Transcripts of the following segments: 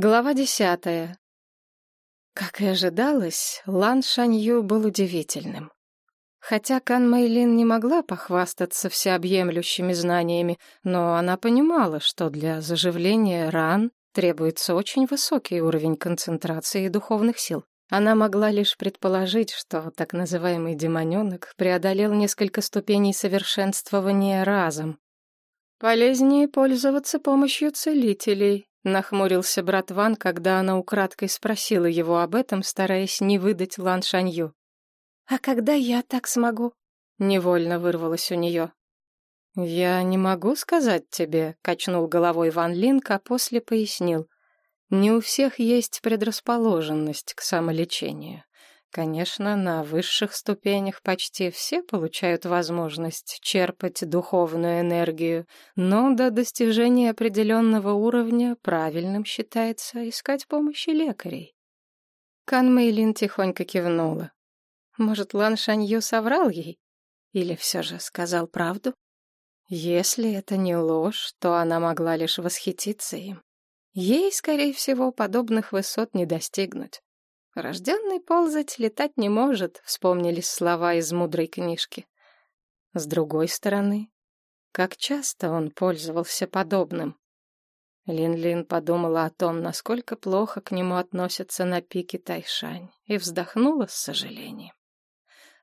Глава десятая. Как и ожидалось, Лан Шанью был удивительным. Хотя Кан Мэйлин не могла похвастаться всеобъемлющими знаниями, но она понимала, что для заживления ран требуется очень высокий уровень концентрации духовных сил. Она могла лишь предположить, что так называемый демоненок преодолел несколько ступеней совершенствования разом. Полезнее пользоваться помощью целителей, Нахмурился брат Ван, когда она украдкой спросила его об этом, стараясь не выдать Лан Шанью. «А когда я так смогу?» — невольно вырвалось у нее. «Я не могу сказать тебе», — качнул головой Ван Линк, а после пояснил. «Не у всех есть предрасположенность к самолечению. Конечно, на высших ступенях почти все получают возможность черпать духовную энергию, но до достижения определенного уровня правильным считается искать помощи лекарей. Кан Мэйлин тихонько кивнула. Может, Лан Шанью соврал ей? Или все же сказал правду? Если это не ложь, то она могла лишь восхититься им. Ей, скорее всего, подобных высот не достигнуть. Рожденный ползать летать не может, вспомнились слова из мудрой книжки. С другой стороны, как часто он пользовался подобным? Лин-Лин подумала о том, насколько плохо к нему относятся на пике Тайшань, и вздохнула с сожалением.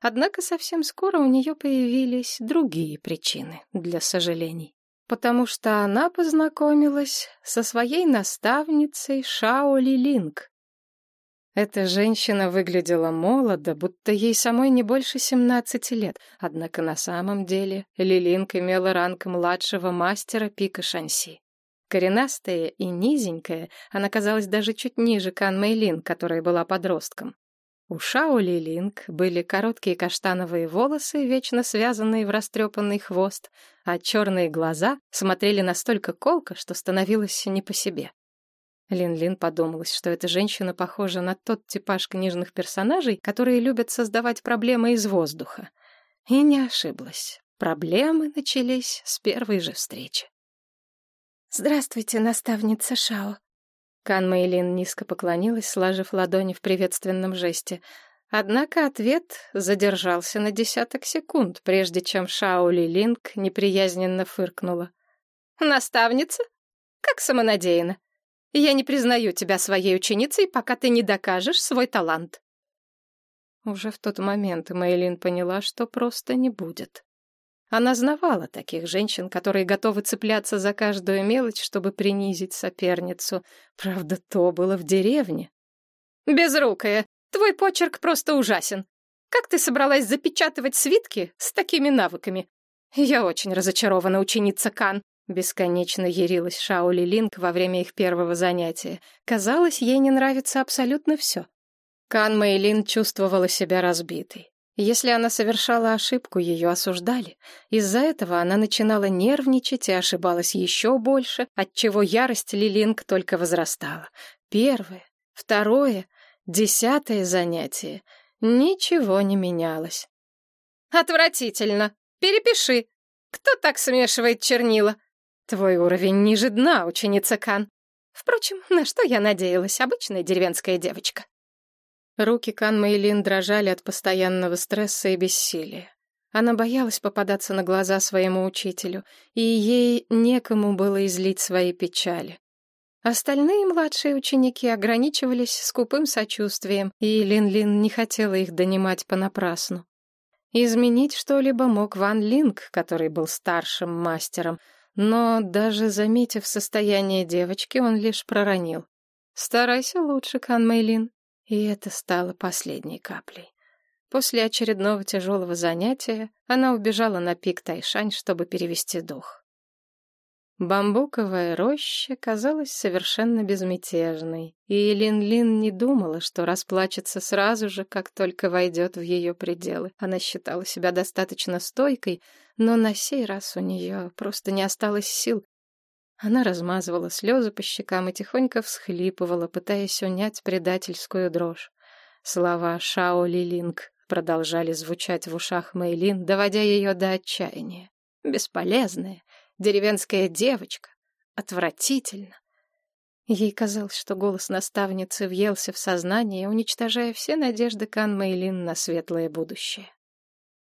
Однако совсем скоро у нее появились другие причины для сожалений, потому что она познакомилась со своей наставницей Шао Ли Линг, эта женщина выглядела молодо, будто ей самой не больше семнадцати лет, однако на самом деле Лилинг имела ранг младшего мастера пика Шанси. Коренастая и низенькая, она казалась даже чуть ниже Кан Мэйлин, которая была подростком. У Шао Лилинг были короткие каштановые волосы, вечно связанные в растрепанный хвост, а черные глаза смотрели настолько колко, что становилось не по себе. Лин-Лин подумалось, что эта женщина похожа на тот типаж книжных персонажей, которые любят создавать проблемы из воздуха. И не ошиблась. Проблемы начались с первой же встречи. «Здравствуйте, наставница Шао». Кан Мэйлин низко поклонилась, сложив ладони в приветственном жесте. Однако ответ задержался на десяток секунд, прежде чем Шао Ли Линг неприязненно фыркнула. «Наставница? Как самонадеянно. Я не признаю тебя своей ученицей, пока ты не докажешь свой талант. Уже в тот момент Мэйлин поняла, что просто не будет. Она знавала таких женщин, которые готовы цепляться за каждую мелочь, чтобы принизить соперницу. Правда, то было в деревне. «Безрукая, твой почерк просто ужасен. Как ты собралась запечатывать свитки с такими навыками? Я очень разочарована, ученица Кан. Бесконечно ярилась Шаули Линк во время их первого занятия. Казалось, ей не нравится абсолютно все. Кан Мэйлин чувствовала себя разбитой. Если она совершала ошибку, ее осуждали. Из-за этого она начинала нервничать и ошибалась еще больше, отчего ярость Лилинг только возрастала. Первое, второе, десятое занятие. Ничего не менялось. «Отвратительно! Перепиши! Кто так смешивает чернила?» Твой уровень ниже дна, ученица Кан. Впрочем, на что я надеялась, обычная деревенская девочка. Руки Кан Мэйлин дрожали от постоянного стресса и бессилия. Она боялась попадаться на глаза своему учителю, и ей некому было излить свои печали. Остальные младшие ученики ограничивались скупым сочувствием, и Лин-Лин не хотела их донимать понапрасну. Изменить что-либо мог Ван Линг, который был старшим мастером, но даже заметив состояние девочки, он лишь проронил. «Старайся лучше, Кан Мэйлин». И это стало последней каплей. После очередного тяжелого занятия она убежала на пик Тайшань, чтобы перевести дух. Бамбуковая роща казалась совершенно безмятежной, и Лин-Лин не думала, что расплачется сразу же, как только войдет в ее пределы. Она считала себя достаточно стойкой, но на сей раз у нее просто не осталось сил. Она размазывала слезы по щекам и тихонько всхлипывала, пытаясь унять предательскую дрожь. Слова Шао Лилинг продолжали звучать в ушах Мэйлин, доводя ее до отчаяния. Бесполезная, деревенская девочка. Отвратительно. Ей казалось, что голос наставницы въелся в сознание, уничтожая все надежды Кан Мэйлин на светлое будущее.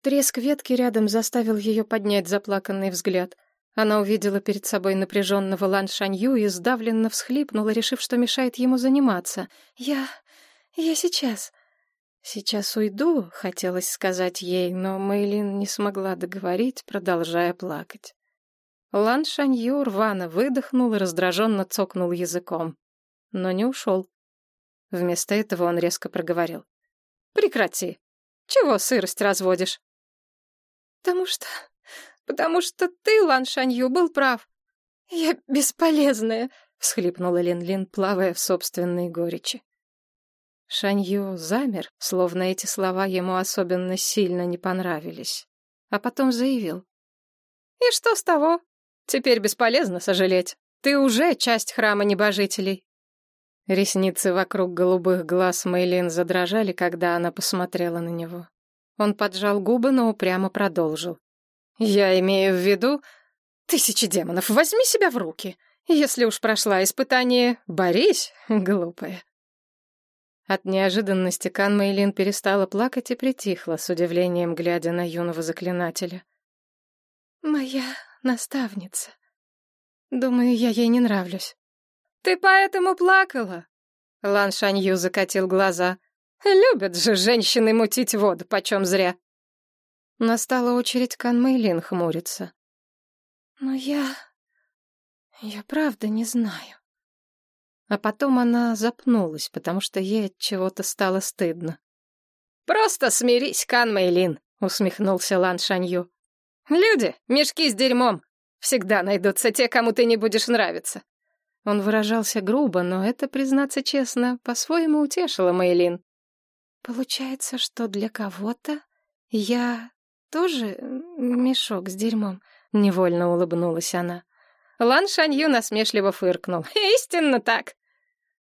Треск ветки рядом заставил ее поднять заплаканный взгляд. Она увидела перед собой напряженного Лан Шанью и сдавленно всхлипнула, решив, что мешает ему заниматься. «Я... я сейчас...» «Сейчас уйду», — хотелось сказать ей, но Мэйлин не смогла договорить, продолжая плакать. Лан Шанью рвано выдохнул и раздраженно цокнул языком. Но не ушел. Вместо этого он резко проговорил. «Прекрати. Чего сырость разводишь?» «Потому что... потому что ты, Лан Шанью, был прав. Я бесполезная», — всхлипнула Лин-Лин, плавая в собственной горечи. Шанью замер, словно эти слова ему особенно сильно не понравились, а потом заявил. «И что с того? Теперь бесполезно сожалеть. Ты уже часть храма небожителей». Ресницы вокруг голубых глаз Мэйлин задрожали, когда она посмотрела на него. Он поджал губы, но упрямо продолжил. «Я имею в виду... Тысячи демонов, возьми себя в руки. Если уж прошла испытание, борись, глупая». От неожиданности Кан Мэйлин перестала плакать и притихла, с удивлением глядя на юного заклинателя. «Моя наставница. Думаю, я ей не нравлюсь». «Ты поэтому плакала?» Лан Шанью закатил глаза. «Любят же женщины мутить воду, почем зря». Настала очередь Кан Мэйлин хмуриться. «Но я... я правда не знаю». А потом она запнулась, потому что ей от чего-то стало стыдно. «Просто смирись, Кан Мэйлин», — усмехнулся Лан Шанью. «Люди, мешки с дерьмом. Всегда найдутся те, кому ты не будешь нравиться». Он выражался грубо, но это, признаться честно, по-своему утешило Мэйлин. «Получается, что для кого-то я тоже мешок с дерьмом?» — невольно улыбнулась она. Лан Шанью насмешливо фыркнул. «Истинно так.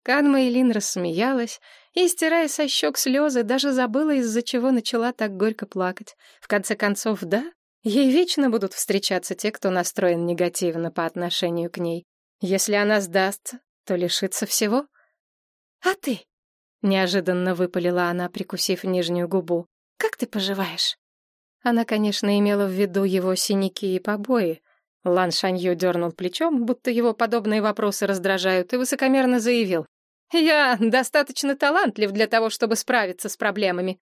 Кан Мэйлин рассмеялась и, стирая со щек слезы, даже забыла, из-за чего начала так горько плакать. В конце концов, да, ей вечно будут встречаться те, кто настроен негативно по отношению к ней. Если она сдастся, то лишится всего. «А ты?» — неожиданно выпалила она, прикусив нижнюю губу. «Как ты поживаешь?» Она, конечно, имела в виду его синяки и побои, Лан Шанью дернул плечом, будто его подобные вопросы раздражают, и высокомерно заявил. «Я достаточно талантлив для того, чтобы справиться с проблемами».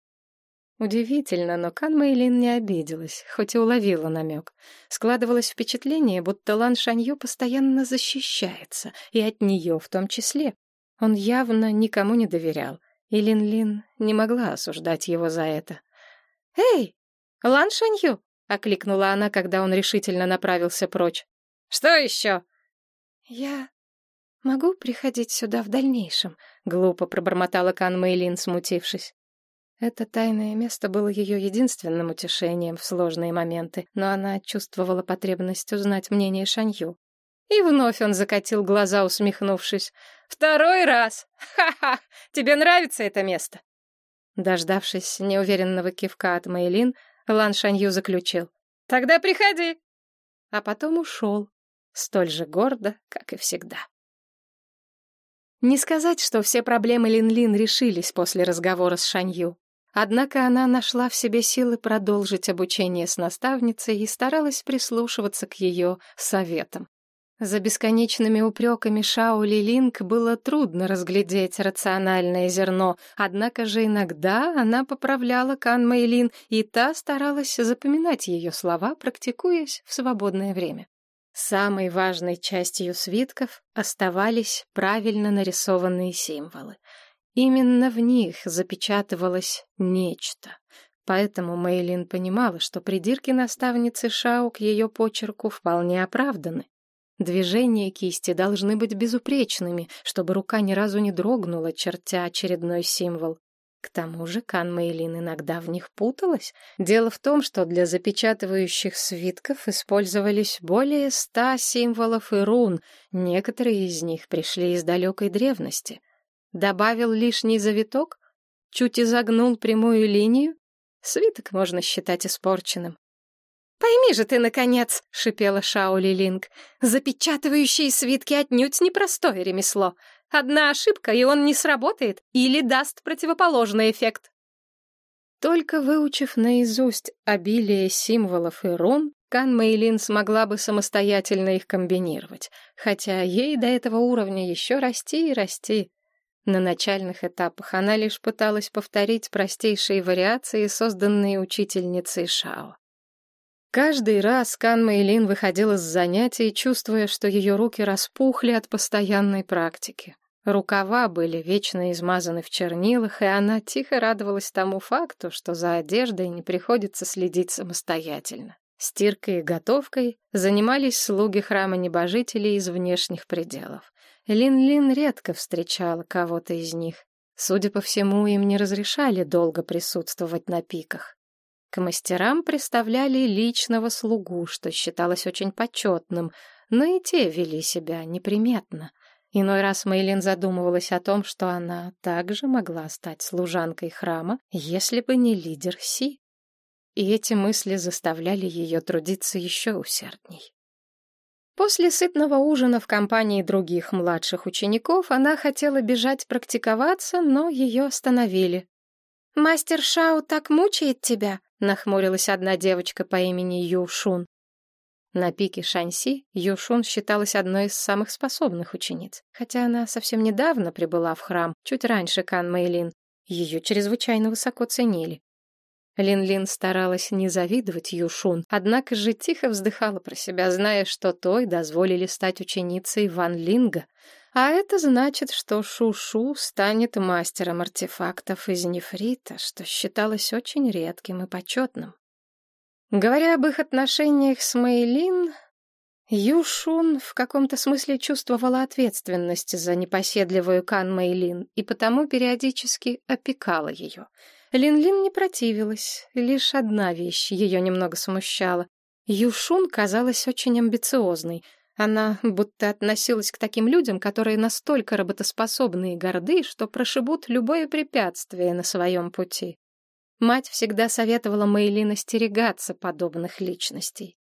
Удивительно, но Кан Мэйлин не обиделась, хоть и уловила намек. Складывалось впечатление, будто Лан Шанью постоянно защищается, и от нее в том числе. Он явно никому не доверял, и Лин-Лин не могла осуждать его за это. «Эй, Лан Шанью!» — окликнула она, когда он решительно направился прочь. «Что еще?» «Я могу приходить сюда в дальнейшем», — глупо пробормотала Кан Мэйлин, смутившись. Это тайное место было ее единственным утешением в сложные моменты, но она чувствовала потребность узнать мнение Шанью. И вновь он закатил глаза, усмехнувшись. «Второй раз! Ха-ха! Тебе нравится это место?» Дождавшись неуверенного кивка от Мэйлин, Лан Шанью заключил. «Тогда приходи!» А потом ушел, столь же гордо, как и всегда. Не сказать, что все проблемы Лин-Лин решились после разговора с Шанью. Однако она нашла в себе силы продолжить обучение с наставницей и старалась прислушиваться к ее советам. За бесконечными упреками Шаули Линк было трудно разглядеть рациональное зерно, однако же иногда она поправляла Кан Мэйлин, и та старалась запоминать ее слова, практикуясь в свободное время. Самой важной частью свитков оставались правильно нарисованные символы. Именно в них запечатывалось нечто. Поэтому Мэйлин понимала, что придирки наставницы Шау к ее почерку вполне оправданы. Движения кисти должны быть безупречными, чтобы рука ни разу не дрогнула, чертя очередной символ. К тому же Кан Мэйлин иногда в них путалась. Дело в том, что для запечатывающих свитков использовались более ста символов и рун, некоторые из них пришли из далекой древности. Добавил лишний завиток, чуть изогнул прямую линию, свиток можно считать испорченным. «Пойми же ты, наконец!» — шипела Шаули Линк. «Запечатывающие свитки отнюдь непростое ремесло. Одна ошибка, и он не сработает или даст противоположный эффект». Только выучив наизусть обилие символов и рун, Кан Мэйлин смогла бы самостоятельно их комбинировать, хотя ей до этого уровня еще расти и расти. На начальных этапах она лишь пыталась повторить простейшие вариации, созданные учительницей Шао. Каждый раз Кан Мэйлин выходила с занятий, чувствуя, что ее руки распухли от постоянной практики. Рукава были вечно измазаны в чернилах, и она тихо радовалась тому факту, что за одеждой не приходится следить самостоятельно. Стиркой и готовкой занимались слуги храма небожителей из внешних пределов. Лин-Лин редко встречала кого-то из них. Судя по всему, им не разрешали долго присутствовать на пиках. К мастерам представляли личного слугу, что считалось очень почетным, но и те вели себя неприметно. Иной раз Мейлин задумывалась о том, что она также могла стать служанкой храма, если бы не лидер Си. И эти мысли заставляли ее трудиться еще усердней. После сытного ужина в компании других младших учеников она хотела бежать практиковаться, но ее остановили. «Мастер Шау так мучает тебя?» — нахмурилась одна девочка по имени Юшун. На пике Шанси Юшун считалась одной из самых способных учениц, хотя она совсем недавно прибыла в храм, чуть раньше Кан Мэйлин. Ее чрезвычайно высоко ценили. Лин-Лин старалась не завидовать Юшун, однако же тихо вздыхала про себя, зная, что той дозволили стать ученицей Ван Линга, а это значит, что Шушу станет мастером артефактов из нефрита, что считалось очень редким и почетным. Говоря об их отношениях с Мэйлин, Юшун в каком-то смысле чувствовала ответственность за непоседливую Кан Мэйлин и потому периодически опекала ее. Лин-Лин не противилась, лишь одна вещь ее немного смущала. Юшун казалась очень амбициозной — она будто относилась к таким людям, которые настолько работоспособны и горды, что прошибут любое препятствие на своем пути. Мать всегда советовала Мэйлин остерегаться подобных личностей.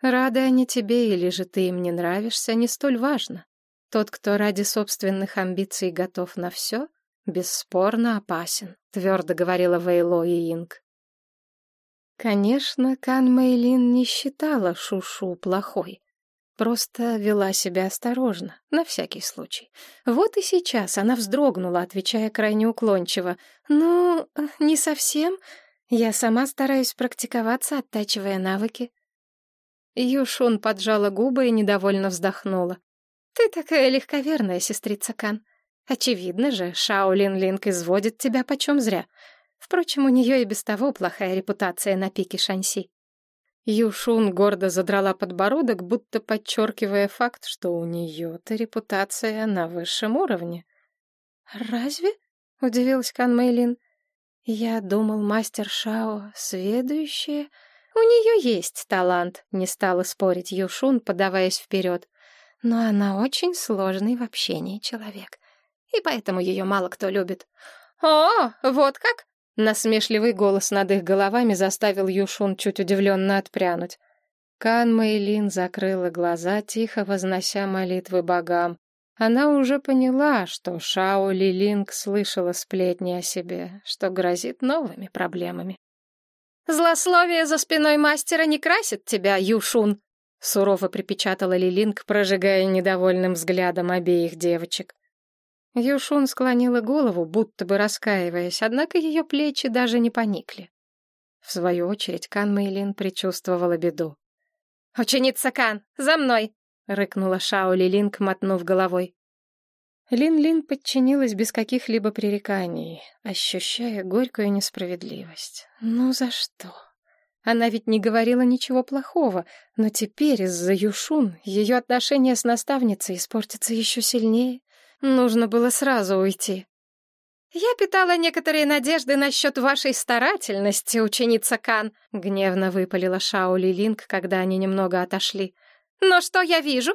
Рады они тебе или же ты им не нравишься, не столь важно. Тот, кто ради собственных амбиций готов на все, бесспорно опасен, твердо говорила Вейло и Инг. Конечно, Кан Мэйлин не считала Шушу плохой. Просто вела себя осторожно, на всякий случай. Вот и сейчас она вздрогнула, отвечая крайне уклончиво. «Ну, не совсем. Я сама стараюсь практиковаться, оттачивая навыки». Юшун поджала губы и недовольно вздохнула. «Ты такая легковерная, сестрица Кан. Очевидно же, Шао Лин Линк изводит тебя почем зря. Впрочем, у нее и без того плохая репутация на пике Шанси». Юшун гордо задрала подбородок, будто подчеркивая факт, что у нее-то репутация на высшем уровне. «Разве?» — удивилась Кан Мэйлин. «Я думал, мастер Шао сведущая. У нее есть талант», — не стала спорить Юшун, подаваясь вперед. «Но она очень сложный в общении человек, и поэтому ее мало кто любит». «О, вот как!» Насмешливый голос над их головами заставил Юшун чуть удивленно отпрянуть. Кан Мэйлин закрыла глаза, тихо вознося молитвы богам. Она уже поняла, что Шао Лилинг слышала сплетни о себе, что грозит новыми проблемами. «Злословие за спиной мастера не красит тебя, Юшун!» Сурово припечатала Лилинг, прожигая недовольным взглядом обеих девочек. Юшун склонила голову, будто бы раскаиваясь, однако ее плечи даже не поникли. В свою очередь Кан Мэйлин предчувствовала беду. «Ученица Кан, за мной!» — рыкнула Шао Лилинг, мотнув головой. Лин-Лин подчинилась без каких-либо пререканий, ощущая горькую несправедливость. Ну за что? Она ведь не говорила ничего плохого, но теперь из-за Юшун ее отношения с наставницей испортятся еще сильнее. Нужно было сразу уйти. «Я питала некоторые надежды насчет вашей старательности, ученица Кан», — гневно выпалила Шао Лилинг, когда они немного отошли. «Но что я вижу?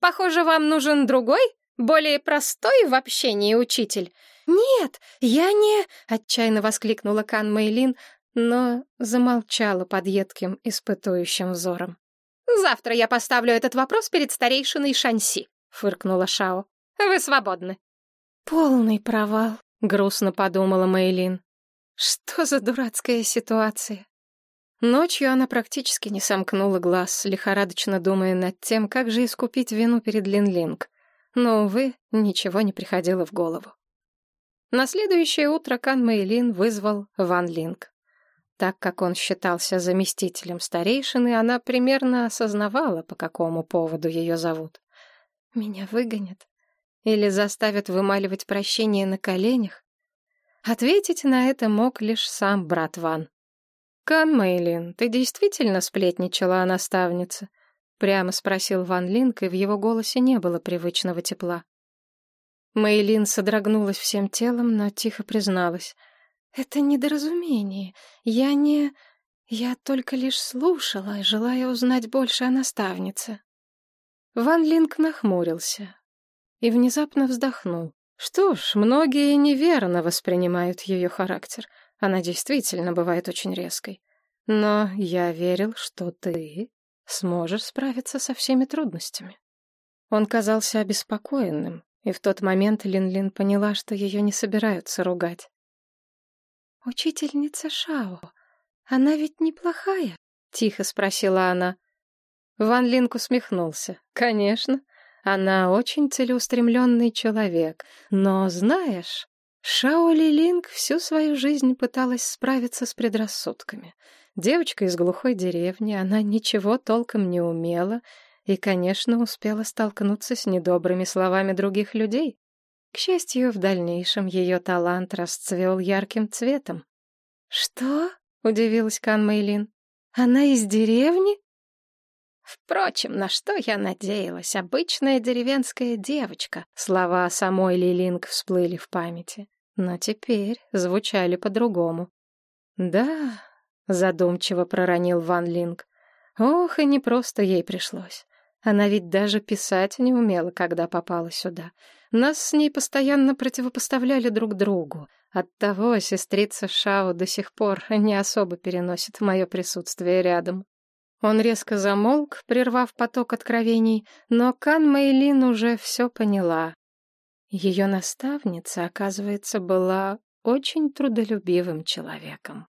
Похоже, вам нужен другой, более простой в общении учитель». «Нет, я не...» — отчаянно воскликнула Кан Мэйлин, но замолчала под едким, испытующим взором. «Завтра я поставлю этот вопрос перед старейшиной Шанси», — фыркнула Шао. «Вы свободны». «Полный провал», — грустно подумала Мэйлин. «Что за дурацкая ситуация?» Ночью она практически не сомкнула глаз, лихорадочно думая над тем, как же искупить вину перед Линлинг. Но, увы, ничего не приходило в голову. На следующее утро Кан Мэйлин вызвал Ван Линг. Так как он считался заместителем старейшины, она примерно осознавала, по какому поводу ее зовут. «Меня выгонят? Или заставят вымаливать прощение на коленях?» Ответить на это мог лишь сам брат Ван. «Кан Мэйлин, ты действительно сплетничала о наставнице?» — прямо спросил Ван Линк, и в его голосе не было привычного тепла. Мэйлин содрогнулась всем телом, но тихо призналась. «Это недоразумение. Я не... Я только лишь слушала, желая узнать больше о наставнице». Ван Линк нахмурился и внезапно вздохнул. Что ж, многие неверно воспринимают ее характер. Она действительно бывает очень резкой. Но я верил, что ты сможешь справиться со всеми трудностями. Он казался обеспокоенным, и в тот момент Лин-Лин поняла, что ее не собираются ругать. «Учительница Шао, она ведь неплохая?» — тихо спросила она. Ван Линк усмехнулся. «Конечно, она очень целеустремленный человек, но, знаешь, Шао Ли Линг всю свою жизнь пыталась справиться с предрассудками. Девочка из глухой деревни, она ничего толком не умела и, конечно, успела столкнуться с недобрыми словами других людей. К счастью, в дальнейшем ее талант расцвел ярким цветом. «Что?» — удивилась Кан Мэйлин. «Она из деревни?» Впрочем, на что я надеялась? Обычная деревенская девочка. Слова самой Лилинг всплыли в памяти, но теперь звучали по-другому. «Да», — задумчиво проронил Ван Линг. «Ох, и не просто ей пришлось. Она ведь даже писать не умела, когда попала сюда. Нас с ней постоянно противопоставляли друг другу. Оттого сестрица Шао до сих пор не особо переносит мое присутствие рядом. Он резко замолк, прервав поток откровений, но Кан Мэйлин уже все поняла. Ее наставница, оказывается, была очень трудолюбивым человеком.